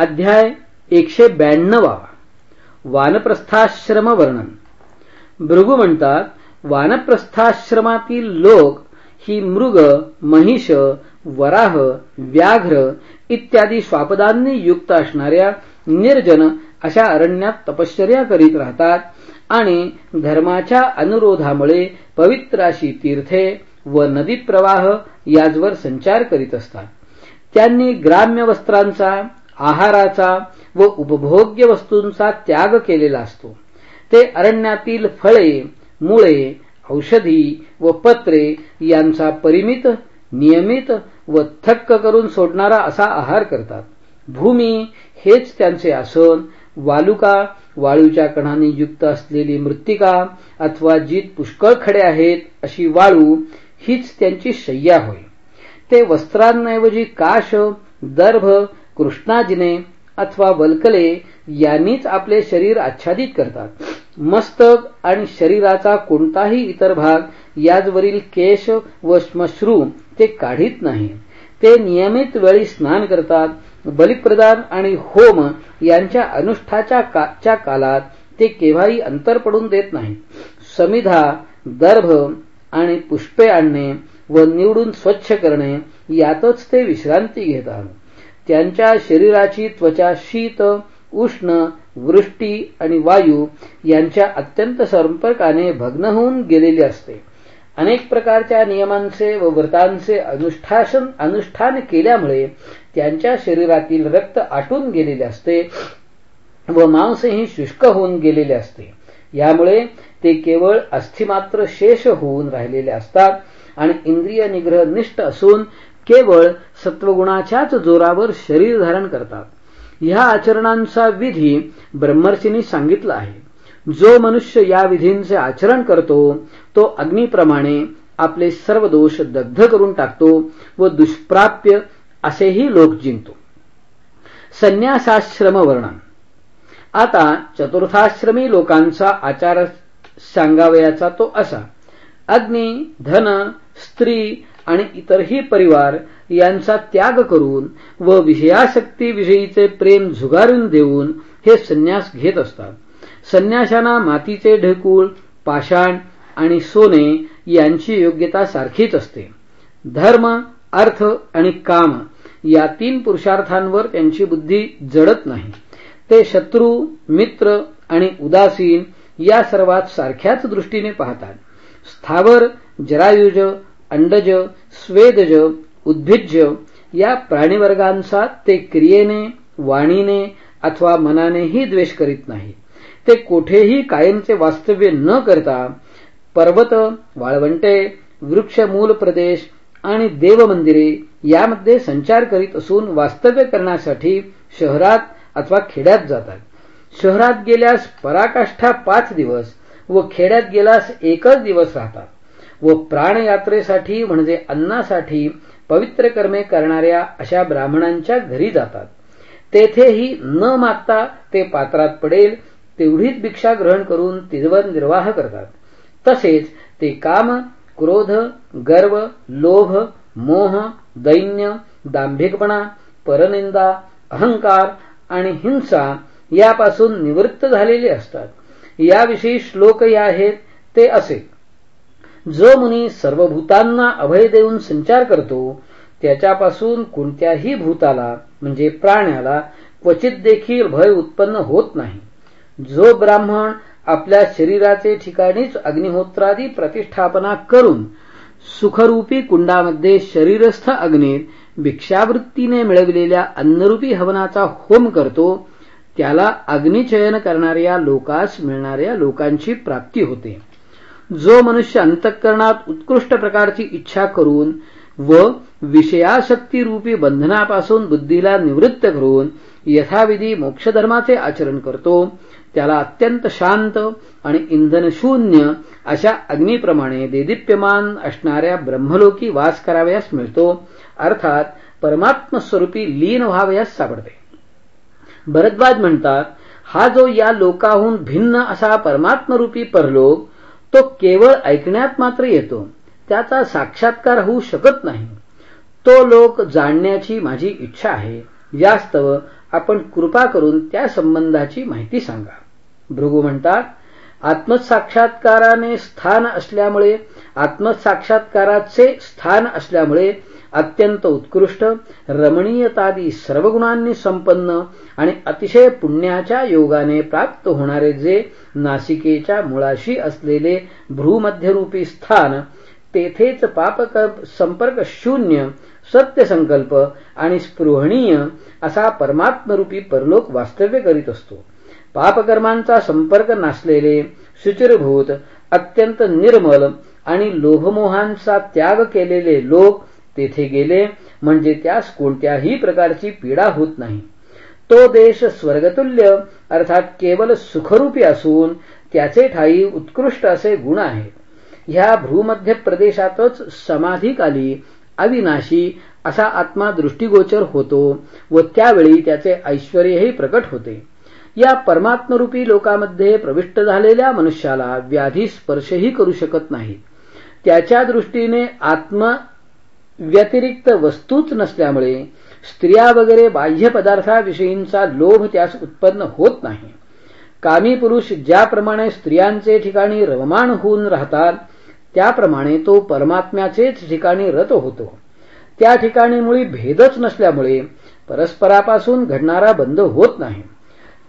अध्याय एकशे ब्याण्णवावा वानप्रस्थाश्रम वर्णन भृगू म्हणतात वानप्रस्थाश्रमातील लोक ही मृग महिष वराह व्याघ्र इत्यादी स्वापदांनी युक्त असणाऱ्या निर्जन अशा अरण्यात तपश्चर्या करीत राहतात आणि धर्माच्या अनुरोधामुळे पवित्र अशी तीर्थे व नदी प्रवाह याचवर संचार करीत असतात. त्यांनी ग्राम्य वस्त्रांचा आहाराचा व उपभोग्य वस्तूंचा त्याग केलेला असतो. ते अरण्यातील फळे मुळे औषधी व पत्रे यांचा परिमित नियमित व थक्क करून सोडणारा असा आहार करतात. भूमी हेच त्यांचे आसन वालुका वाळूच्या कणांनी युक्त असलेली मृत्तिका अथवा जीत पुष्कळ खडे आहेत अशी वाळू हीच त्यांची शय्या होय. ते वस्त्रांऐवजी काश दर्भ कृष्णाजिने अथवा वल्कले यांनीच आपले शरीर आच्छादित करतात. मस्तक आणि शरीराचा कोणताही इतर भाग याचवरील केश व श्मश्रू ते काढीत नाही. ते नियमित वेळी स्नान करतात. बलिप्रदान आणि होम यांच्या अनुष्ठाच्या कालात ते केव्हाही अंतर पडून देत नाही समिधा दर्भ आणि पुष्पे आणणे व निवडून स्वच्छ करणे यातच ते विश्रांती घेतात. त्यांच्या शरीराची त्वचा शीत उष्ण वृष्टी आणि वायू यांच्या अत्यंत संपर्काने भग्न होऊन गेलेली असते. अनेक प्रकारच्या नियमांचे व व्रतांचे अनुष्ठासन अनुष्ठान केल्यामुळे त्यांच्या शरीरातील रक्त आटून गेलेले असते व मांसही शुष्क होऊन गेलेले असते. यामुळे ते केवळ अस्थिमात्र शेष होऊन राहिलेले असतात आणि इंद्रिय निग्रह निष्ठ असून केवळ सत्वगुणाच्याच जोरावर शरीर धारण करतात. ह्या आचरणांचा विधी ब्रह्मर्षींनी सांगितला आहे. जो मनुष्य या विधींचे आचरण करतो तो अग्निप्रमाणे आपले सर्व दोष दग्ध करून टाकतो व दुष्प्राप्य असेही लोक जिंकतो. संन्यासाश्रम वर्णन आता चतुर्थाश्रमी लोकांचा आचार सांगावयाचा तो असा. अग्नी धन स्त्री आणि इतरही परिवार यांचा त्याग करून व विषयाशक्तीविषयीचे प्रेम झुगारून देऊन हे संन्यास घेत असतात. संन्याशांना मातीचे ढेकूळ पाषाण आणि सोने यांची योग्यता सारखीच असते. धर्म अर्थ आणि काम या तीन पुरुषार्थांवर त्यांची बुद्धी जडत नाही. ते शत्रू मित्र आणि उदासीन या सर्वात सारख्याच दृष्टीने पाहतात. स्थावर जरायुज अंडज स्वेदज उद्भिज्य या प्राणीवर्गांचा ते क्रियेने वाणीने अथवा मनानेही द्वेष करीत नाही. ते कोठेही कायमचे वास्तव्य न करता पर्वत वाळवंटे वृक्षमूल प्रदेश आणि देवमंदिरे यामध्ये संचार करीत असून वास्तव्य करण्यासाठी शहरात अथवा खेड्यात जातात. शहरात गेल्यास पराकाष्ठा पाच दिवस व खेड्यात गेल्यास एकच दिवस राहतात. व प्राणयात्रेसाठी म्हणजे अन्नासाठी पवित्र कर्मे करणाऱ्या अशा ब्राह्मणांच्या घरी जातात. तेथेही न मागता ते पात्रात पडेल तेवढीच भिक्षा ग्रहण करून तिजवर निर्वाह करतात. तसेच ते काम क्रोध गर्व लोभ मोह दैन्य दांभिकपणा परनिंदा अहंकार आणि हिंसा यापासून निवृत्त झालेले असतात. याविषयी श्लोक या आहेत ते असे. जो मुनी सर्व भूतांना अभय देऊन संचार करतो त्याच्यापासून कोणत्याही भूताला म्हणजे प्राण्याला क्वचित देखील भय उत्पन्न होत नाही. जो ब्राह्मण आपल्या शरीराचे ठिकाणीच अग्निहोत्रादी प्रतिष्ठापना करून सुखरूपी कुंडामध्ये शरीरस्थ अग्नीत भिक्षावृत्तीने मिळविलेल्या अन्नरूपी हवनाचा होम करतो त्याला अग्निचयन करणाऱ्या लोकास मिळणाऱ्या लोकांची प्राप्ती होते. जो मनुष्य अंतःकरणात उत्कृष्ट प्रकारची इच्छा करून व विषयाशक्तीरूपी बंधनापासून बुद्धीला निवृत्त करून यथाविधी मोक्षधर्माचे आचरण करतो त्याला अत्यंत शांत आणि इंधनशून्य अशा अग्नीप्रमाणे देदीप्यमान असणाऱ्या ब्रह्मलोकी वास करावयास मिळतो अर्थात परमात्मस्वरूपी लीन व्हावयास सापडते. भरद्वाज म्हणतात हा जो या लोकाहून भिन्न असा परमात्मरूपी परलोक तो केवळ ऐकण्यात मात्र येतो. त्याचा साक्षात्कार होऊ शकत नाही. तो लोक जाणण्याची माझी इच्छा आहे. यास्तव आपण कृपा करून त्या संबंधाची माहिती सांगा. भृगू म्हणतात आत्मसाक्षात्काराने स्थान असल्यामुळे आत्मसाक्षात्काराचे स्थान असल्यामुळे अत्यंत उत्कृष्ट रमणीयतादी सर्व गुणांनी संपन्न आणि अतिशय पुण्याच्या योगाने प्राप्त होणारे जे नासिकेच्या मुळाशी असलेले भ्रूमध्यरूपी स्थान तेथेच पापक संपर्क शून्य सत्यसंकल्प आणि स्पृहणीय असा परमात्मरूपी परलोक वास्तव्य करीत असतो. पापकर्मांचा संपर्क नसलेले शुचिरभूत अत्यंत निर्मल आणि लोभमोहांचा त्याग केलेले लोक तेथे गेले म्हणजे त्यास कोणत्याही प्रकारची पीडा होत नाही. तो देश स्वर्गतुल्य अर्थात केवळ सुखरूपी असून त्याचे ठाई उत्कृष्ट असे गुण आहे. ह्या भूमध्य प्रदेशातच समाधिकाली अविनाशी असा आत्मा दृष्टीगोचर होतो व त्यावेळी त्याचे ऐश्वर्यही प्रकट होते. या परमात्मरूपी लोकामध्ये प्रविष्ट झालेल्या मनुष्याला व्याधी स्पर्शही करू शकत नाही. त्याच्या दृष्टीने आत्म व्यतिरिक्त वस्तूच नसल्यामुळे स्त्रिया वगैरे बाह्य पदार्थाविषयींचा लोभ त्यास उत्पन्न होत नाही. कामी पुरुष ज्याप्रमाणे स्त्रियांचे ठिकाणी रममाण होऊन राहतात त्याप्रमाणे तो परमात्म्याचेच ठिकाणी रत होतो. त्या ठिकाणी मुळी भेदच नसल्यामुळे परस्परापासून घडणारा बंद होत नाही.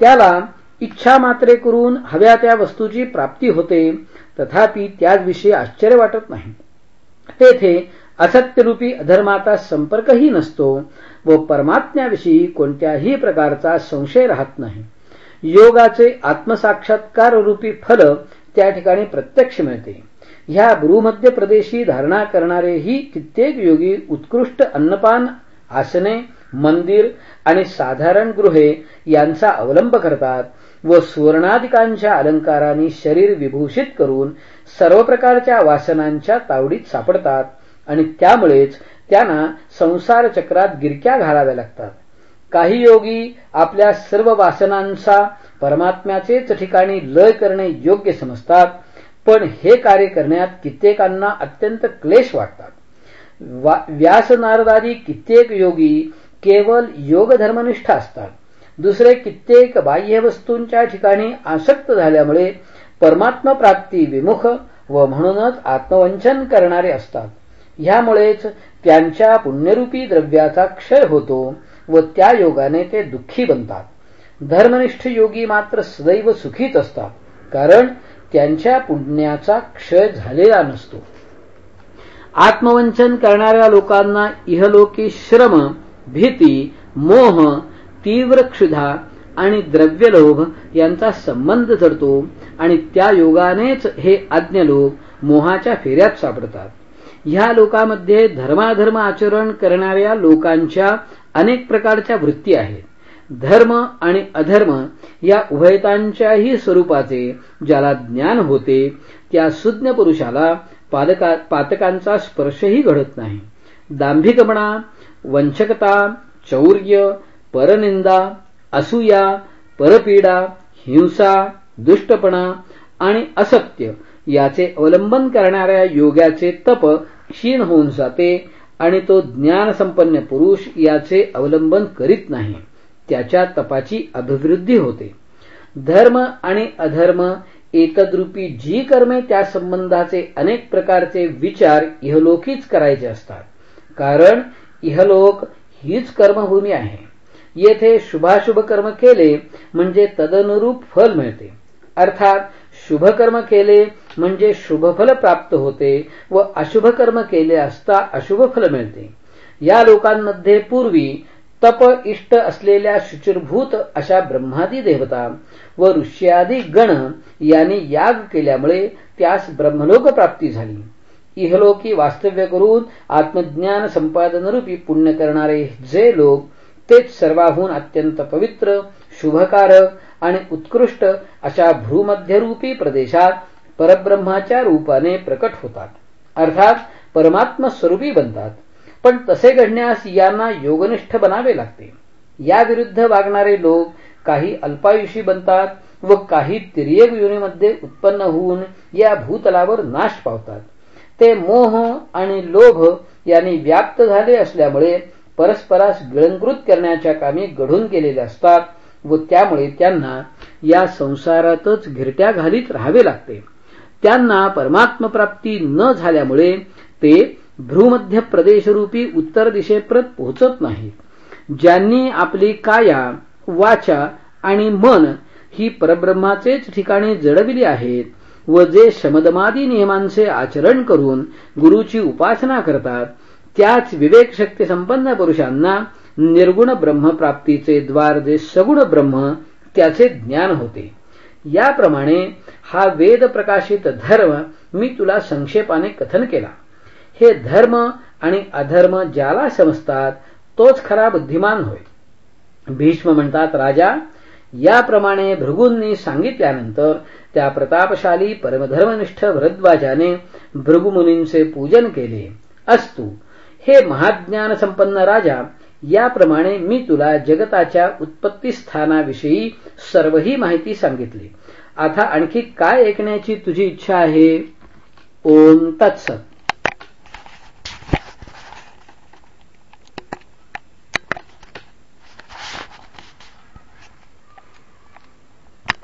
त्याला इच्छा मात्रे करून हव्या त्या वस्तूची प्राप्ती होते तथापि त्याविषयी आश्चर्य वाटत नाही. तेथे असत्यरूपी अधर्माचा संपर्कही नसतो व परमात्म्याविषयी कोणत्याही प्रकारचा संशय राहत नाही. योगाचे आत्मसाक्षात्कार रूपी फल त्या ठिकाणी प्रत्यक्ष मिळते. ह्या भूमध्य प्रदेशी धारणा करणारेही कित्येक योगी उत्कृष्ट अन्नपान आसने मंदिर आणि साधारण गृहे यांचा अवलंब करतात व सुवर्णाधिकांच्या अलंकारांनी शरीर विभूषित करून सर्व प्रकारच्या वासनांच्या तावडीत सापडतात. आणि त्यामुळेच त्यांना संसार चक्रात गिरक्या घालाव्या लागतात. काही योगी आपल्या सर्व वासनांचा परमात्म्याचेच ठिकाणी लय करणे योग्य समजतात पण हे कार्य करण्यात कित्येकांना अत्यंत क्लेश वाटतात. व्यास नारदादी कित्येक योगी केवळ योगधर्मनिष्ठ असतात. दुसरे कित्येक बाह्य वस्तूंच्या ठिकाणी आसक्त झाल्यामुळे परमात्मा प्राप्ती विमुख व म्हणूनच आत्मवंचन करणारे असतात. ह्यामुळेच त्यांच्या पुण्यरूपी द्रव्याचा क्षय होतो व त्या योगाने ते दुःखी बनतात. धर्मनिष्ठ योगी मात्र सदैव सुखीच असतात कारण त्यांच्या पुण्याचा क्षय झालेला नसतो. आत्मवंचन करणाऱ्या लोकांना इहलोकी श्रम भीती मोह तीव्र क्षुधा आणि द्रव्यलोभ यांचा संबंध जडतो आणि त्या योगानेच हे आज्ञ लोक मोहाच्या फेऱ्यात सापडतात. ह्या लोकांमध्ये धर्माधर्म आचरण करणाऱ्या लोकांच्या अनेक प्रकारच्या वृत्ती आहेत. धर्म आणि अधर्म या उभयतांच्याही स्वरूपाचे ज्याला ज्ञान होते त्या सुज्ञ पुरुषाला पातकांचा स्पर्शही घडत नाही. दांभिकपणा वंचकता चौर्य परनिंदा असूया परपीडा हिंसा दुष्टपणा आणि असत्य याचे अवलंबन करणाऱ्या योगाचे तप क्षीण होऊन जाते आणि तो ज्ञानसंपन्न पुरुष याचे अवलंबन करीत नाही. त्याच्या तपाची अभिवृद्धी होते. धर्म आणि अधर्म एकद्रुपी जी कर्मे त्या संबंधाचे अनेक प्रकारचे विचार इहलोकीच करायचे असतात. कारण इहलोक हीच कर्मभूमी आहे. येथे शुभाशुभ कर्म केले म्हणजे तदनुरूप फल मिळते. अर्थात शुभकर्म केले म्हणजे शुभफल प्राप्त होते व अशुभ कर्म केले असता अशुभ फल मिळते. या लोकांमध्ये पूर्वी तप इष्ट असलेल्या शुचिरभूत अशा ब्रह्मादी देवता व ऋष्यादी गण यांनी याग केल्यामुळे त्यास ब्रह्मलोक प्राप्ती झाली. इहलोकी वास्तव्य करून आत्मज्ञान संपादनरूपी पुण्य करणारे जे लोक तेच सर्वाहून अत्यंत पवित्र शुभकारक आणि उत्कृष्ट अशा भ्रूमध्यरूपी प्रदेशात परब्रह्माच्या रूपाने प्रकट होतात. अर्थात परमात्मा स्वरूपी बनतात. पण तसे घडण्यास यांना योगनिष्ठ बनावे लागते. या विरुद्ध वागणारे लोक काही अल्पायुषी बनतात व काही तिर्यक योनीमध्ये उत्पन्न होऊन या भूतलावर नाश पावतात. ते मोह आणि लोभ यांनी व्याप्त झाले असल्यामुळे परस्परास गिळंकृत करण्याच्या कामी घडून गेलेले असतात व त्यामुळे त्यांना या संसारातच घिरट्या घालीत राहावे लागते. त्यांना परमात्मप्राप्ती न झाल्यामुळे ते भ्रूमध्य प्रदेशरूपी उत्तर दिशेप्रत पोहोचत नाही ज्यांनी आपली काया वाचा आणि मन ही परब्रह्माचेच ठिकाणी जडविली आहेत व जे शमदमादी नियमांचे आचरण करून गुरुची उपासना करतात त्याच विवेक शक्ती संपन्न पुरुषांना निर्गुण ब्रह्मप्राप्तीचे द्वार जे सगुण ब्रह्म त्याचे ज्ञान होते. याप्रमाणे हा वेद प्रकाशित धर्म मी तुला संक्षेपाने कथन केला. हे धर्म आणि अधर्म ज्याला समजतात तोच खरा बुद्धिमान होय. भीष्म म्हणतात राजा याप्रमाणे भृगूंनी सांगितल्यानंतर त्या प्रतापशाली परमधर्मनिष्ठ भरद्वाजाने भृगुमुनींचे पूजन केले. अस्तु हे महाज्ञान संपन्न राजा याप्रमाणे मी तुला जगताच्या उत्पत्तीस्थानाविषयी सर्वही माहिती सांगितली. आता आणखी काय ऐकण्याची तुझी इच्छा आहे? ओम तत्सत.